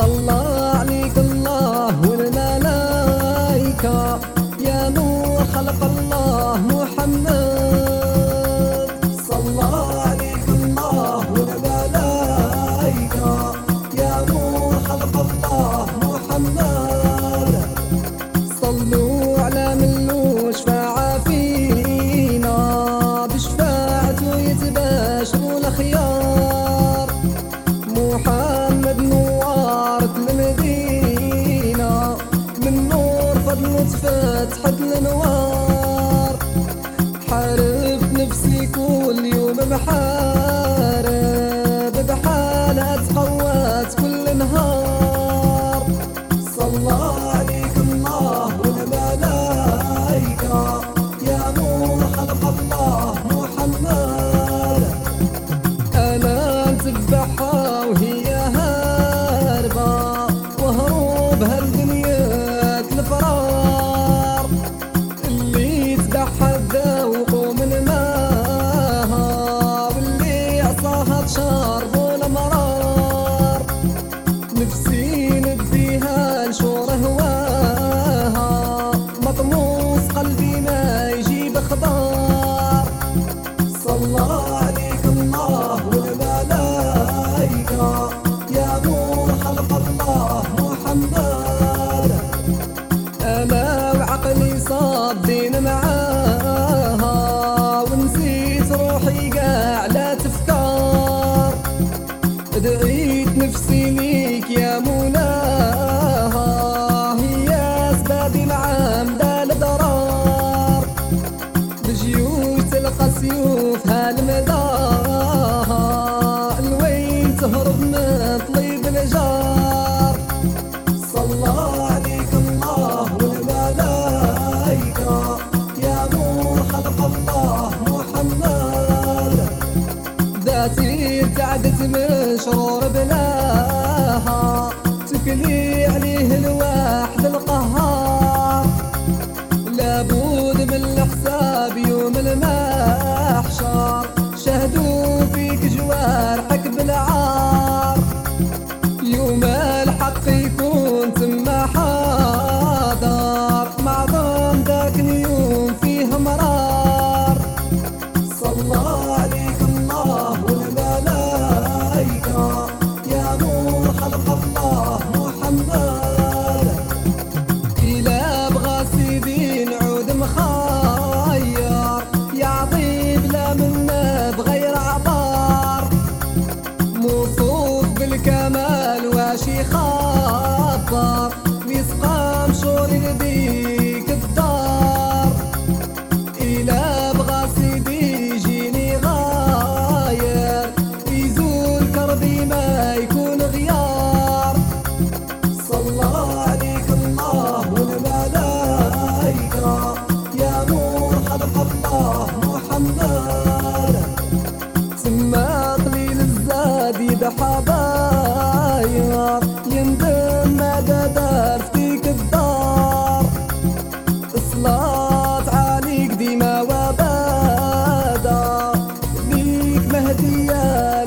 صلى عليك الله والملائكة. يا نور خلق الله. وتفتحت الانوار حارب نفسي كل يوم بحار عشر ظلم مرار. نفسي نديها لشور هواها. مطموس قلبي ما يجيب أخبار. صلى عليك الله والملائكه عليك يا مولاها هي أسباب العمدة الأضرار بجيوش تلقى سيوفها المدار الوين تهرب من طليب الجار. صلى عليك الله والملائكة. يا نور خلق الله محمد. ذاتي ابتعدت من شرور بلاد. कह दिया